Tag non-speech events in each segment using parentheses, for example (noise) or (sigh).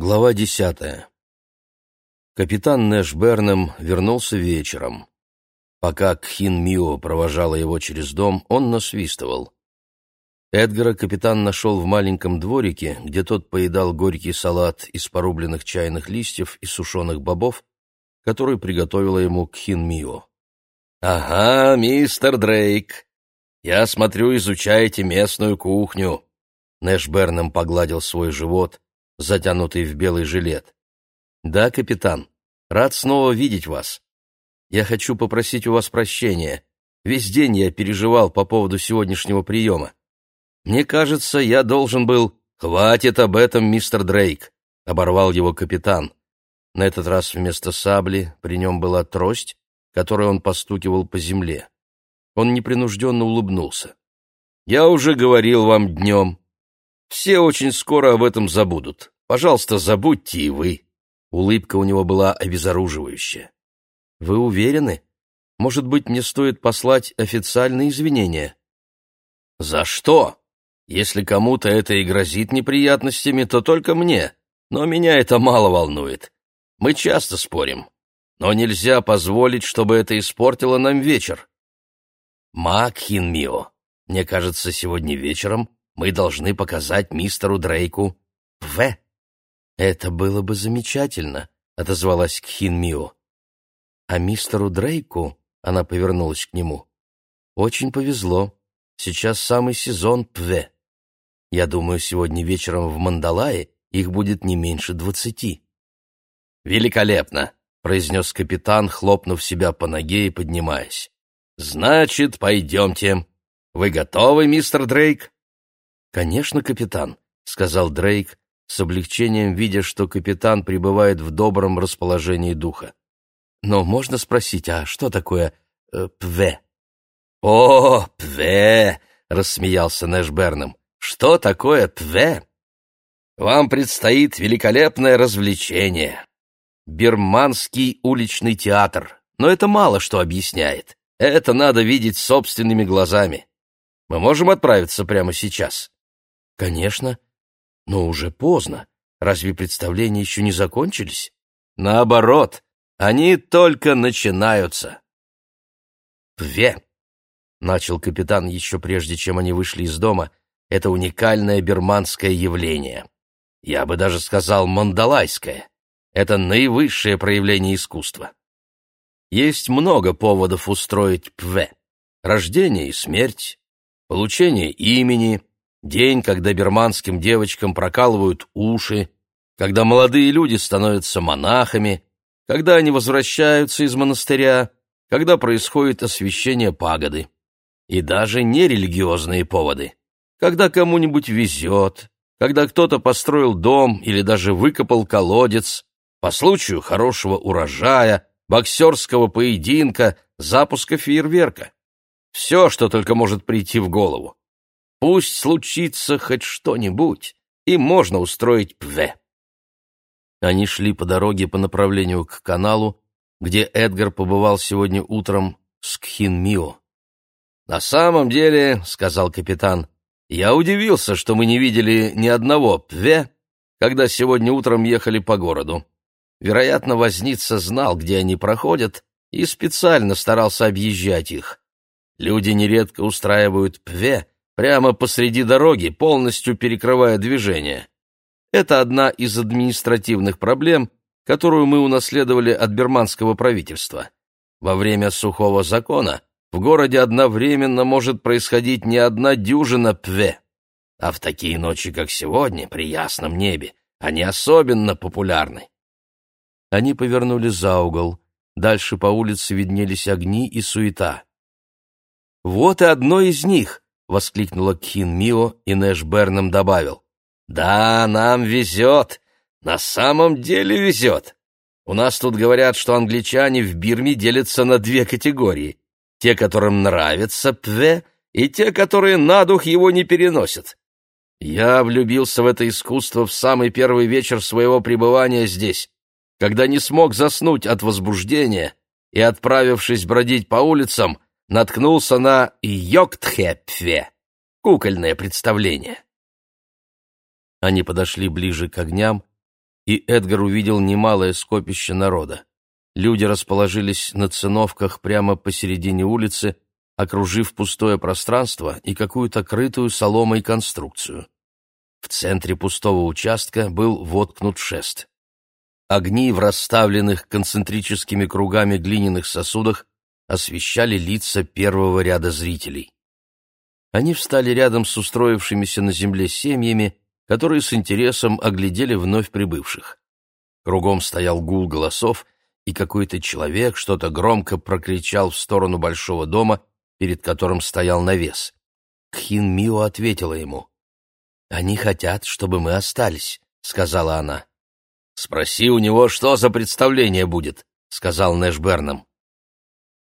Глава десятая. Капитан Нэш Бернем вернулся вечером. Пока Кхин Мио провожала его через дом, он насвистывал. Эдгара капитан нашел в маленьком дворике, где тот поедал горький салат из порубленных чайных листьев и сушеных бобов, который приготовила ему Кхин Мио. «Ага, мистер Дрейк, я смотрю, изучаете местную кухню». Нэш Бернем погладил свой живот — затянутый в белый жилет. «Да, капитан, рад снова видеть вас. Я хочу попросить у вас прощения. Весь день я переживал по поводу сегодняшнего приема. Мне кажется, я должен был...» «Хватит об этом, мистер Дрейк», — оборвал его капитан. На этот раз вместо сабли при нем была трость, которой он постукивал по земле. Он непринужденно улыбнулся. «Я уже говорил вам днем, все очень скоро об этом забудут. Пожалуйста, забудьте и вы». Улыбка у него была обезоруживающая. «Вы уверены? Может быть, мне стоит послать официальные извинения?» «За что? Если кому-то это и грозит неприятностями, то только мне. Но меня это мало волнует. Мы часто спорим. Но нельзя позволить, чтобы это испортило нам вечер. Макхин Мио, мне кажется, сегодня вечером мы должны показать мистеру Дрейку В. Это было бы замечательно, отозвалась Кхин Мио. А мистеру Дрейку, она повернулась к нему, очень повезло. Сейчас самый сезон Пве. Я думаю, сегодня вечером в Мандалае их будет не меньше двадцати. Великолепно, произнес капитан, хлопнув себя по ноге и поднимаясь. Значит, пойдемте. Вы готовы, мистер Дрейк? «Конечно, капитан», — сказал Дрейк, с облегчением видя, что капитан пребывает в добром расположении духа. «Но можно спросить, а что такое э, ПВ?» «О, ПВ!» — рассмеялся Нэш-Бернем. «Что такое ПВ? Вам предстоит великолепное развлечение. Бирманский уличный театр. Но это мало что объясняет. Это надо видеть собственными глазами. Мы можем отправиться прямо сейчас?» Конечно, но уже поздно. Разве представления еще не закончились? Наоборот, они только начинаются. Две, начал капитан еще прежде, чем они вышли из дома, это уникальное бирманское явление. Я бы даже сказал мандалайское. Это наивысшее проявление искусства. Есть много поводов устроить пве. Рождение и смерть, получение имени, День, когда берманским девочкам прокалывают уши, когда молодые люди становятся монахами, когда они возвращаются из монастыря, когда происходит освящение пагоды. И даже нерелигиозные поводы. Когда кому-нибудь везет, когда кто-то построил дом или даже выкопал колодец, по случаю хорошего урожая, боксерского поединка, запуска фейерверка. Все, что только может прийти в голову. Пусть случится хоть что-нибудь, и можно устроить ПВ. Они шли по дороге по направлению к каналу, где Эдгар побывал сегодня утром с Кхин Мио. «На самом деле, — сказал капитан, — я удивился, что мы не видели ни одного ПВ, когда сегодня утром ехали по городу. Вероятно, возница знал, где они проходят, и специально старался объезжать их. Люди нередко устраивают ПВ, прямо посреди дороги, полностью перекрывая движение. Это одна из административных проблем, которую мы унаследовали от берманского правительства. Во время сухого закона в городе одновременно может происходить не одна дюжина пве. А в такие ночи, как сегодня, при ясном небе, они особенно популярны. Они повернули за угол. Дальше по улице виднелись огни и суета. «Вот и одно из них!» — воскликнула Кхин Мио, и Нэш Берном добавил. «Да, нам везет. На самом деле везет. У нас тут говорят, что англичане в Бирме делятся на две категории. Те, которым нравится пве, и те, которые на дух его не переносят. Я влюбился в это искусство в самый первый вечер своего пребывания здесь, когда не смог заснуть от возбуждения и, отправившись бродить по улицам, наткнулся на Йоктхепфе, кукольное представление. Они подошли ближе к огням, и Эдгар увидел немалое скопище народа. Люди расположились на циновках прямо посередине улицы, окружив пустое пространство и какую-то крытую соломой конструкцию. В центре пустого участка был воткнут шест. Огни в расставленных концентрическими кругами глиняных сосудах освещали лица первого ряда зрителей. Они встали рядом с устроившимися на земле семьями, которые с интересом оглядели вновь прибывших. Кругом стоял гул голосов, и какой-то человек что-то громко прокричал в сторону большого дома, перед которым стоял навес. Кхин Мио ответила ему. «Они хотят, чтобы мы остались», — сказала она. «Спроси у него, что за представление будет», — сказал Нэш Бернам.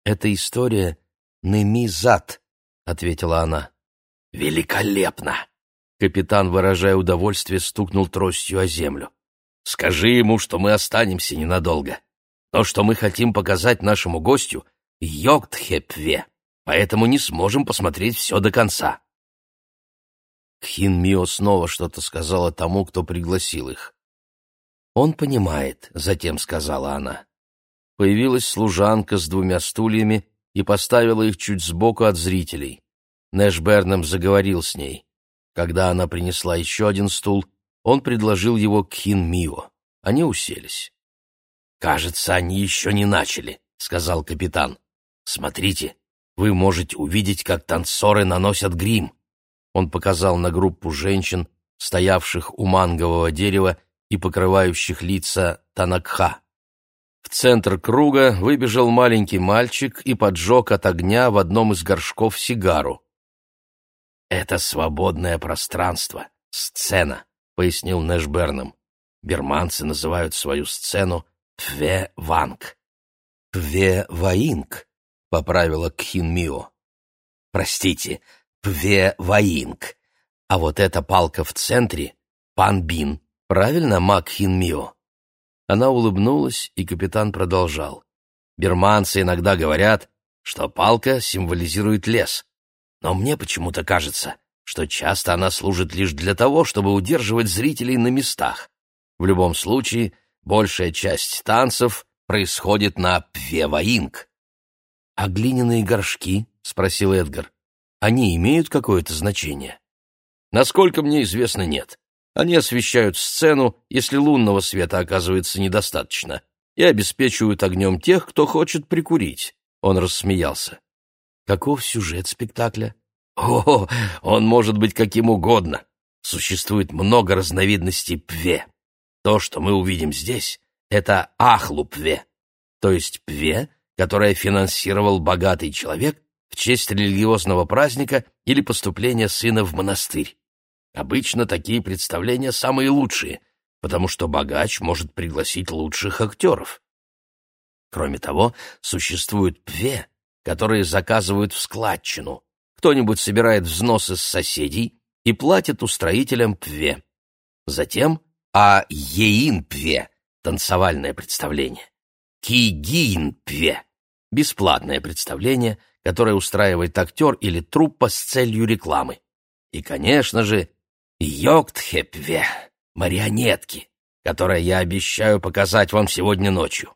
«Это история Немизат», — ответила она. «Великолепно!» Капитан, выражая удовольствие, стукнул тростью о землю. «Скажи ему, что мы останемся ненадолго. То, что мы хотим показать нашему гостю, Йогтхепве, поэтому не сможем посмотреть все до конца». Хин Мио снова что-то сказала тому, кто пригласил их. «Он понимает», — затем сказала она. Появилась служанка с двумя стульями и поставила их чуть сбоку от зрителей. Нэш Бернам заговорил с ней. Когда она принесла еще один стул, он предложил его к Хин Мио. Они уселись. «Кажется, они еще не начали», — сказал капитан. «Смотрите, вы можете увидеть, как танцоры наносят грим». Он показал на группу женщин, стоявших у мангового дерева и покрывающих лица Танакха. В центр круга выбежал маленький мальчик и поджег от огня в одном из горшков сигару. «Это свободное пространство, сцена», — пояснил Нэш Берном. «Берманцы называют свою сцену Пве-Ванг». «Пве-Ваинг», — поправила Кхин Мио. «Простите, Пве-Ваинг. А вот эта палка в центре — Пан Бин. Правильно, Мак Хин Мио?» Она улыбнулась, и капитан продолжал. «Берманцы иногда говорят, что палка символизирует лес. Но мне почему-то кажется, что часто она служит лишь для того, чтобы удерживать зрителей на местах. В любом случае, большая часть танцев происходит на пвеваинг. «А глиняные горшки?» — спросил Эдгар. «Они имеют какое-то значение?» «Насколько мне известно, нет. Они освещают сцену, если лунного света оказывается недостаточно, и обеспечивают огнем тех, кто хочет прикурить». Он рассмеялся. Каков сюжет спектакля? О, он может быть каким угодно. Существует много разновидностей пве. То, что мы увидим здесь, это ахлу-пве, то есть пве, которое финансировал богатый человек в честь религиозного праздника или поступления сына в монастырь. Обычно такие представления самые лучшие, потому что богач может пригласить лучших актеров. Кроме того, существует пве, которые заказывают в складчину. Кто-нибудь собирает взносы с соседей и платит устроителям пве. Затем а еин пве – танцевальное представление. Кигиин пве – бесплатное представление, которое устраивает актер или труппа с целью рекламы. И, конечно же, йоктхепве – марионетки, которые я обещаю показать вам сегодня ночью.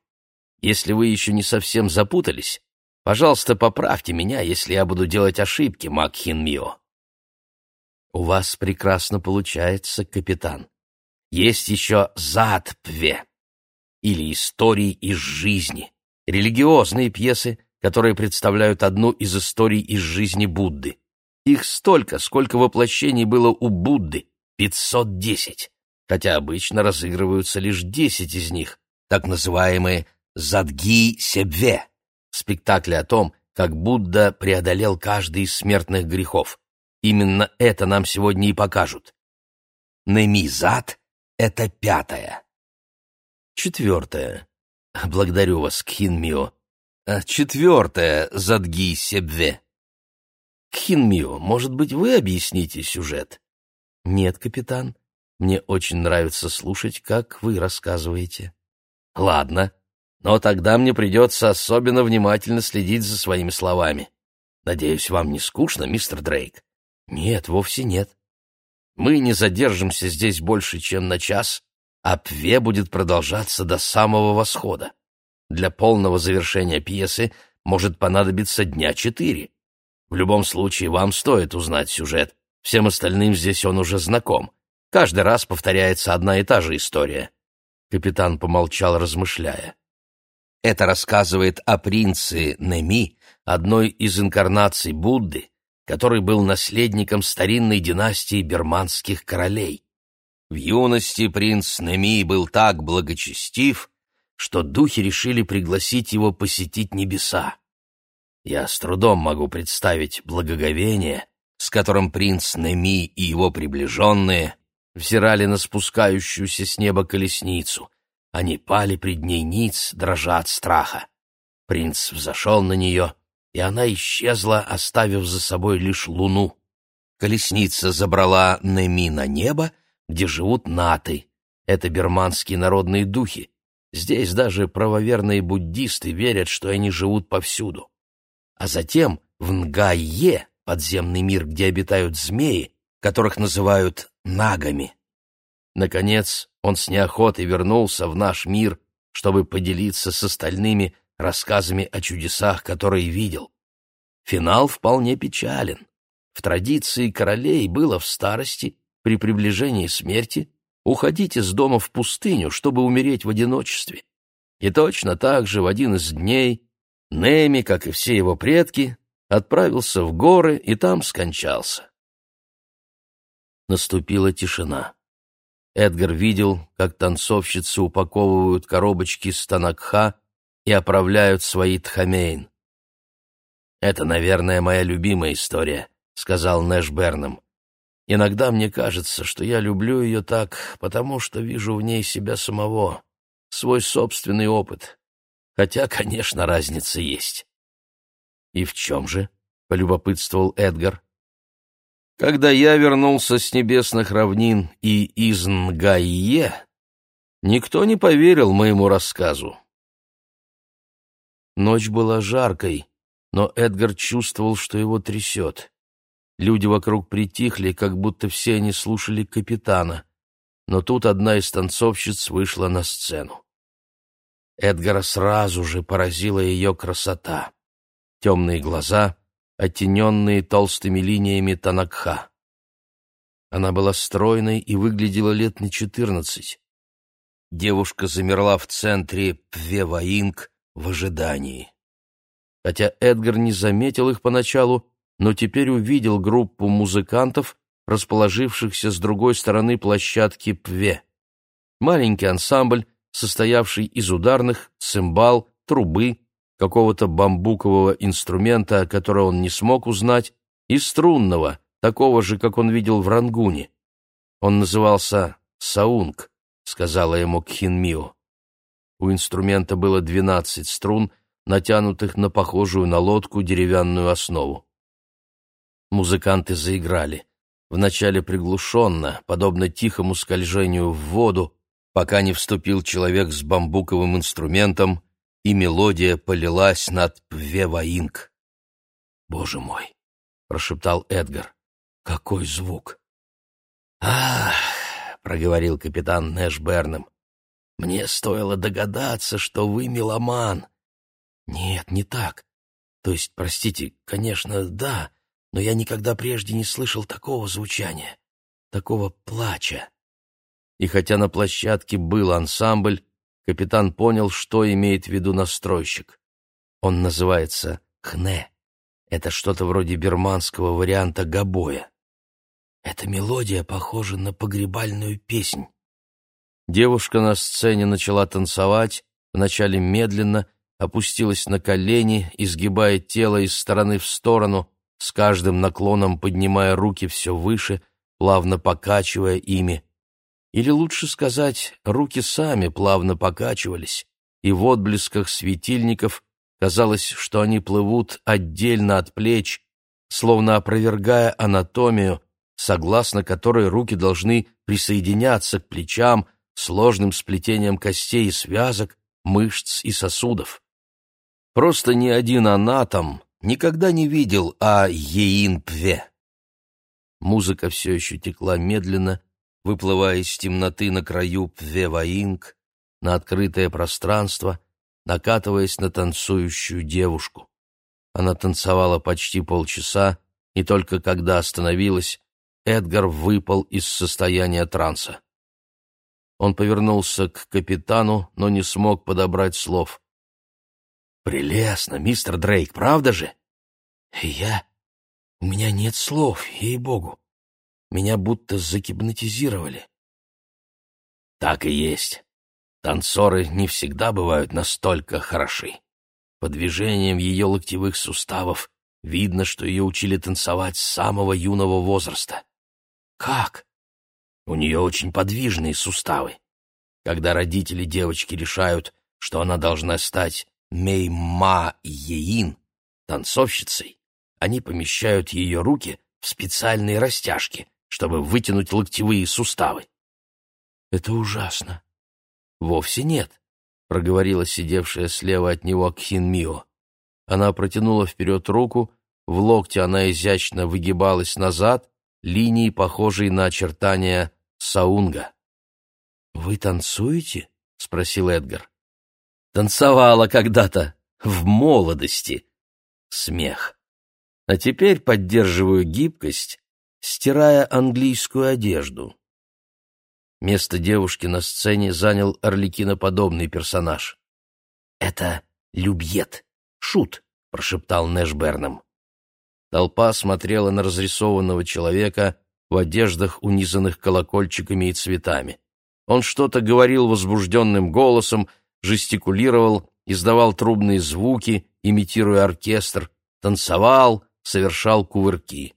Если вы еще не совсем запутались, Пожалуйста, поправьте меня, если я буду делать ошибки, Макхин Мио. У вас прекрасно получается, капитан. Есть еще Задпве, или истории из жизни, религиозные пьесы, которые представляют одну из историй из жизни Будды. Их столько, сколько воплощений было у Будды, 510, хотя обычно разыгрываются лишь 10 из них, так называемые «задги-себве» спектакле о том, как Будда преодолел каждый из смертных грехов. Именно это нам сегодня и покажут. Немизат — это пятое. Четвертое. Благодарю вас, Кхинмио. А четвертое, Задги Себве. Кхинмио, может быть, вы объясните сюжет? Нет, капитан. Мне очень нравится слушать, как вы рассказываете. Ладно, но тогда мне придется особенно внимательно следить за своими словами. Надеюсь, вам не скучно, мистер Дрейк? Нет, вовсе нет. Мы не задержимся здесь больше, чем на час, а Пве будет продолжаться до самого восхода. Для полного завершения пьесы может понадобиться дня четыре. В любом случае, вам стоит узнать сюжет. Всем остальным здесь он уже знаком. Каждый раз повторяется одна и та же история. Капитан помолчал, размышляя. Это рассказывает о принце Неми, одной из инкарнаций Будды, который был наследником старинной династии берманских королей. В юности принц Неми был так благочестив, что духи решили пригласить его посетить небеса. Я с трудом могу представить благоговение, с которым принц Неми и его приближенные взирали на спускающуюся с неба колесницу. Они пали пред ней ниц, дрожа от страха. Принц взошел на нее, и она исчезла, оставив за собой лишь луну. Колесница забрала Неми на небо, где живут наты. Это берманские народные духи. Здесь даже правоверные буддисты верят, что они живут повсюду. А затем в Нгайе, подземный мир, где обитают змеи, которых называют нагами. Наконец, он с неохотой вернулся в наш мир, чтобы поделиться с остальными рассказами о чудесах, которые видел. Финал вполне печален. В традиции королей было в старости при приближении смерти уходить из дома в пустыню, чтобы умереть в одиночестве. И точно так же в один из дней Неми, как и все его предки, отправился в горы и там скончался. Наступила тишина. Эдгар видел, как танцовщицы упаковывают коробочки с танакха и оправляют свои тхамейн. «Это, наверное, моя любимая история», — сказал Нэш Берном. Иногда мне кажется, что я люблю ее так, потому что вижу в ней себя самого, свой собственный опыт. Хотя, конечно, разница есть. «И в чем же?» — полюбопытствовал Эдгар. «Когда я вернулся с небесных равнин и из Нгайе, никто не поверил моему рассказу. Ночь была жаркой, но Эдгар чувствовал, что его трясет. Люди вокруг притихли, как будто все они слушали капитана. Но тут одна из танцовщиц вышла на сцену. Эдгара сразу же поразила ее красота. Темные глаза, оттененные толстыми линиями танакха. Она была стройной и выглядела лет на четырнадцать. Девушка замерла в центре Пвеваинг в ожидании. Хотя Эдгар не заметил их поначалу, но теперь увидел группу музыкантов, расположившихся с другой стороны площадки Пве. Маленький ансамбль, состоявший из ударных, цимбал, трубы, какого-то бамбукового инструмента, который он не смог узнать, и струнного, такого же, как он видел в Рангуне. Он назывался «Саунг», — сказала ему Кхинмио. У инструмента было двенадцать струн, натянутых на похожую на лодку деревянную основу. Музыканты заиграли. Вначале приглушенно, подобно тихому скольжению в воду, пока не вступил человек с бамбуковым инструментом, и мелодия полилась над Пвеваинг. «Боже мой!» — прошептал Эдгар. «Какой звук!» «Ах!» — проговорил капитан Нэш Берном. «Мне стоило догадаться, что вы меломан». «Нет, не так. То есть, простите, конечно, да, но я никогда прежде не слышал такого звучания, такого плача. И хотя на площадке был ансамбль, капитан понял, что имеет в виду настройщик. Он называется «хне». Это что-то вроде берманского варианта гобоя. Эта мелодия похожа на погребальную песнь. Девушка на сцене начала танцевать, вначале медленно, опустилась на колени, изгибая тело из стороны в сторону, с каждым наклоном поднимая руки все выше, плавно покачивая ими. Или лучше сказать, руки сами плавно покачивались, и в отблесках светильников казалось, что они плывут отдельно от плеч, словно опровергая анатомию, согласно которой руки должны присоединяться к плечам сложным сплетением костей и связок, мышц и сосудов. Просто ни один анатом никогда не видел А. Еин-Пве. Музыка все еще текла медленно, выплывая из темноты на краю Пвеваинг, на открытое пространство, накатываясь на танцующую девушку. Она танцевала почти полчаса, и только когда остановилась, Эдгар выпал из состояния транса. Он повернулся к капитану, но не смог подобрать слов. «Прелестно, мистер Дрейк, правда же?» «Я... У меня нет слов, ей-богу. Меня будто загипнотизировали». «Так и есть. Танцоры не всегда бывают настолько хороши. По движениям ее локтевых суставов видно, что ее учили танцевать с самого юного возраста». «Как?» У нее очень подвижные суставы. Когда родители девочки решают, что она должна стать Мейма-Еин, танцовщицей, они помещают ее руки в специальные растяжки, чтобы вытянуть локтевые суставы. «Это ужасно». «Вовсе нет», — проговорила сидевшая слева от него Кхин Мио. Она протянула вперед руку, в локте она изящно выгибалась назад, линии, похожие на очертания Саунга. «Вы танцуете?» — спросил Эдгар. «Танцевала когда-то, в молодости». Смех. «А теперь поддерживаю гибкость, стирая английскую одежду». Место девушки на сцене занял орликиноподобный персонаж. «Это Любьет, шут», — прошептал Нэш Берном. Толпа смотрела на разрисованного человека, в одеждах, унизанных колокольчиками и цветами. Он что-то говорил возбужденным голосом, жестикулировал, издавал трубные звуки, имитируя оркестр, танцевал, совершал кувырки.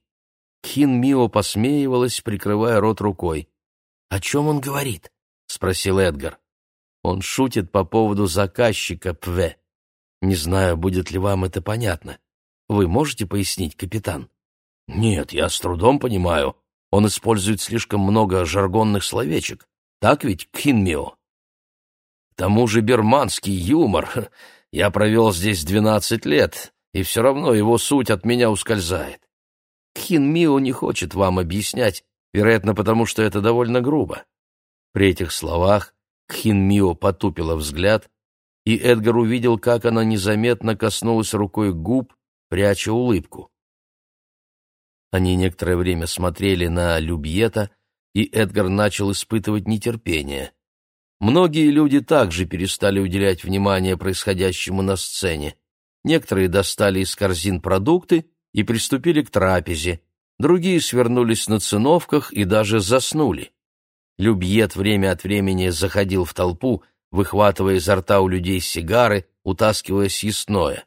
Кхин Мио посмеивалась, прикрывая рот рукой. «О чем он говорит?» — спросил Эдгар. «Он шутит по поводу заказчика Пве. Не знаю, будет ли вам это понятно. Вы можете пояснить, капитан?» «Нет, я с трудом понимаю. Он использует слишком много жаргонных словечек. Так ведь, Кхинмио? К тому же берманский юмор. (laughs) Я провел здесь двенадцать лет, и все равно его суть от меня ускользает. Кхинмио не хочет вам объяснять, вероятно, потому что это довольно грубо. При этих словах Кхинмио потупила взгляд, и Эдгар увидел, как она незаметно коснулась рукой губ, пряча улыбку. Они некоторое время смотрели на Любьета, и Эдгар начал испытывать нетерпение. Многие люди также перестали уделять внимание происходящему на сцене. Некоторые достали из корзин продукты и приступили к трапезе, другие свернулись на циновках и даже заснули. Любьет время от времени заходил в толпу, выхватывая изо рта у людей сигары, утаскивая съестное.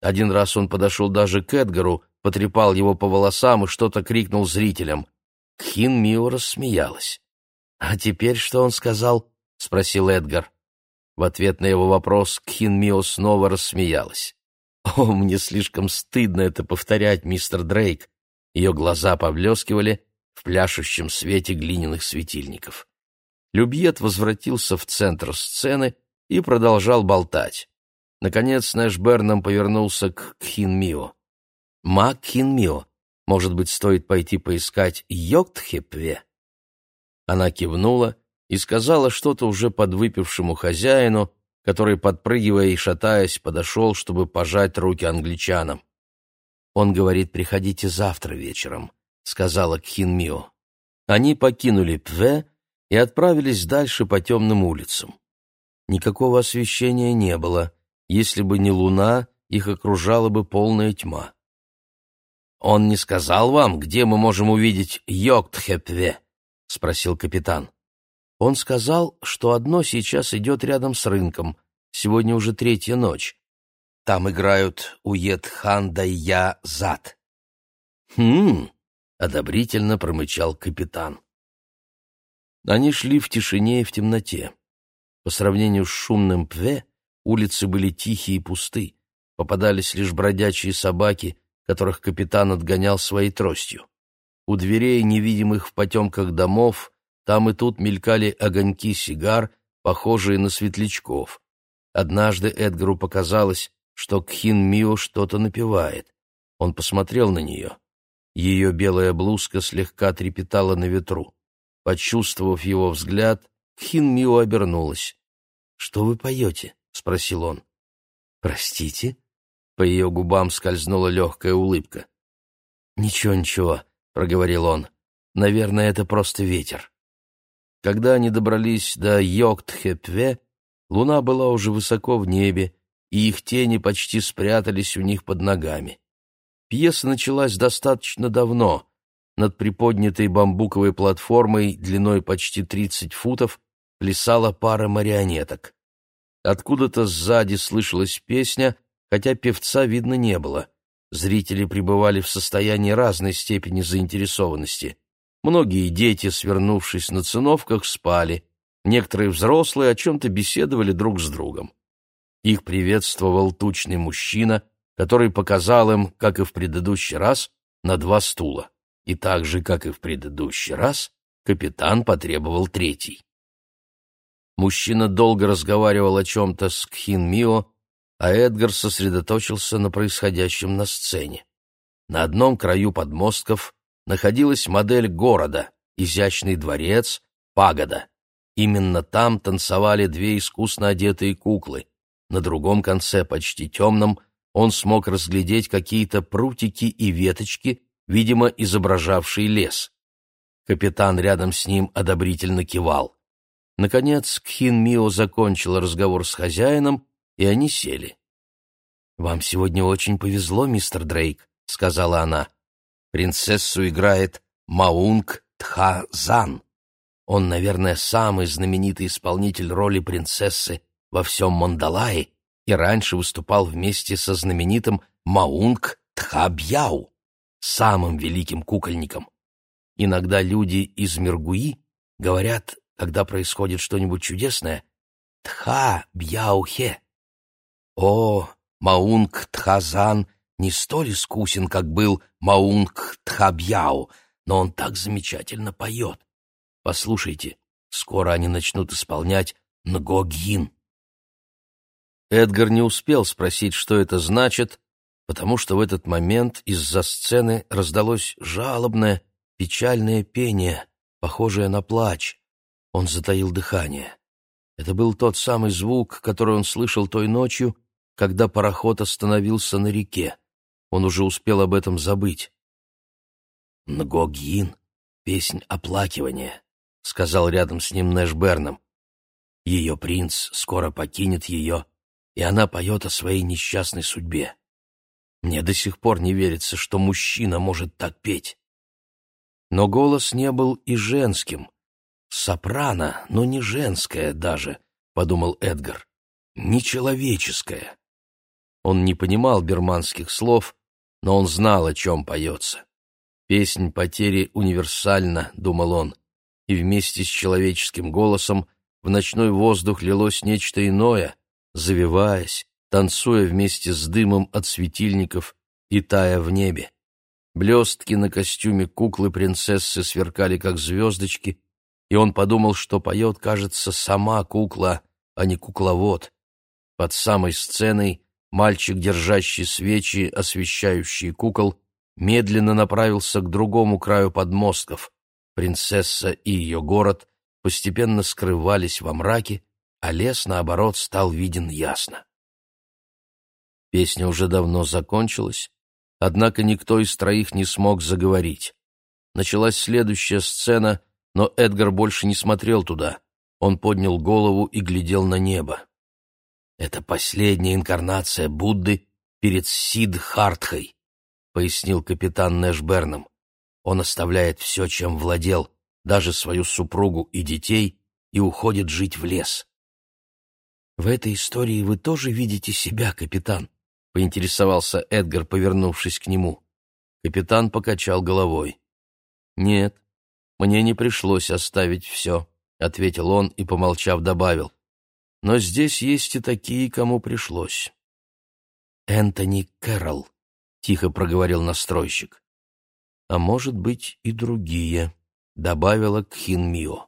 Один раз он подошел даже к Эдгару, потрепал его по волосам и что-то крикнул зрителям. Кхин Мио рассмеялась. «А теперь что он сказал?» — спросил Эдгар. В ответ на его вопрос Кхин Мио снова рассмеялась. «О, мне слишком стыдно это повторять, мистер Дрейк!» Ее глаза поблескивали в пляшущем свете глиняных светильников. Любьет возвратился в центр сцены и продолжал болтать. Наконец Нэш Берном повернулся к Кхин Мио. Мак Хин Мио, может быть, стоит пойти поискать Йоктхепве?» Она кивнула и сказала что-то уже подвыпившему хозяину, который, подпрыгивая и шатаясь, подошел, чтобы пожать руки англичанам. «Он говорит, приходите завтра вечером», — сказала Кхин Мио. Они покинули Пве и отправились дальше по темным улицам. Никакого освещения не было. Если бы не луна, их окружала бы полная тьма. «Он не сказал вам, где мы можем увидеть Йоктхепве?» — спросил капитан. «Он сказал, что одно сейчас идет рядом с рынком. Сегодня уже третья ночь. Там играют Уетхан Дайя Зад». «Хм!» — одобрительно промычал капитан. Они шли в тишине и в темноте. По сравнению с шумным Пве улицы были тихие и пусты. Попадались лишь бродячие собаки — которых капитан отгонял своей тростью. У дверей, невидимых в потемках домов, там и тут мелькали огоньки сигар, похожие на светлячков. Однажды Эдгару показалось, что Кхин Мио что-то напевает. Он посмотрел на нее. Ее белая блузка слегка трепетала на ветру. Почувствовав его взгляд, Хин Мио обернулась. «Что вы поете?» — спросил он. «Простите?» — по ее губам скользнула легкая улыбка. «Ничего, ничего», — проговорил он. «Наверное, это просто ветер». Когда они добрались до Йоктхепве, луна была уже высоко в небе, и их тени почти спрятались у них под ногами. Пьеса началась достаточно давно. Над приподнятой бамбуковой платформой длиной почти 30 футов плясала пара марионеток. Откуда-то сзади слышалась песня, хотя певца видно не было. Зрители пребывали в состоянии разной степени заинтересованности. Многие дети, свернувшись на циновках, спали. Некоторые взрослые о чем-то беседовали друг с другом. Их приветствовал тучный мужчина, который показал им, как и в предыдущий раз, на два стула. И так же, как и в предыдущий раз, капитан потребовал третий. Мужчина долго разговаривал о чем-то с Кхин Мио, а Эдгар сосредоточился на происходящем на сцене. На одном краю подмостков находилась модель города, изящный дворец, пагода. Именно там танцевали две искусно одетые куклы. На другом конце, почти темном, он смог разглядеть какие-то прутики и веточки, видимо, изображавшие лес. Капитан рядом с ним одобрительно кивал. Наконец Кхин Мио закончил разговор с хозяином, и они сели. «Вам сегодня очень повезло, мистер Дрейк», — сказала она. «Принцессу играет Маунг Тха-Зан. Он, наверное, самый знаменитый исполнитель роли принцессы во всем Мандалае и раньше выступал вместе со знаменитым Маунг Тхабьяу, самым великим кукольником. Иногда люди из Миргуи говорят когда происходит что-нибудь чудесное, Тха Бьяухе. О, Маунг Тхазан не столь искусен, как был Маунг Тхабьяу, но он так замечательно поет. Послушайте, скоро они начнут исполнять Нгогин. Эдгар не успел спросить, что это значит, потому что в этот момент из-за сцены раздалось жалобное, печальное пение, похожее на плач. Он затаил дыхание. Это был тот самый звук, который он слышал той ночью, когда пароход остановился на реке. Он уже успел об этом забыть. «Нгогин — песнь оплакивания», — сказал рядом с ним Нэш Берном. «Ее принц скоро покинет ее, и она поет о своей несчастной судьбе. Мне до сих пор не верится, что мужчина может так петь». Но голос не был и женским — «Сопрано, но не женское даже», — подумал Эдгар. «Нечеловеческое». Он не понимал берманских слов, но он знал, о чем поется. «Песнь потери универсальна», — думал он, и вместе с человеческим голосом в ночной воздух лилось нечто иное, завиваясь, танцуя вместе с дымом от светильников и тая в небе. Блестки на костюме куклы-принцессы сверкали, как звездочки, и он подумал, что поет, кажется, сама кукла, а не кукловод. Под самой сценой мальчик, держащий свечи, освещающие кукол, медленно направился к другому краю подмостков. Принцесса и ее город постепенно скрывались во мраке, а лес, наоборот, стал виден ясно. Песня уже давно закончилась, однако никто из троих не смог заговорить. Началась следующая сцена — но Эдгар больше не смотрел туда. Он поднял голову и глядел на небо. «Это последняя инкарнация Будды перед Сидхартхой», — пояснил капитан Нэшберном. «Он оставляет все, чем владел, даже свою супругу и детей, и уходит жить в лес». «В этой истории вы тоже видите себя, капитан?» — поинтересовался Эдгар, повернувшись к нему. Капитан покачал головой. «Нет, мне не пришлось оставить все», — ответил он и, помолчав, добавил. «Но здесь есть и такие, кому пришлось». «Энтони Кэрролл», — тихо проговорил настройщик. «А может быть и другие», — добавила Кхин Мио.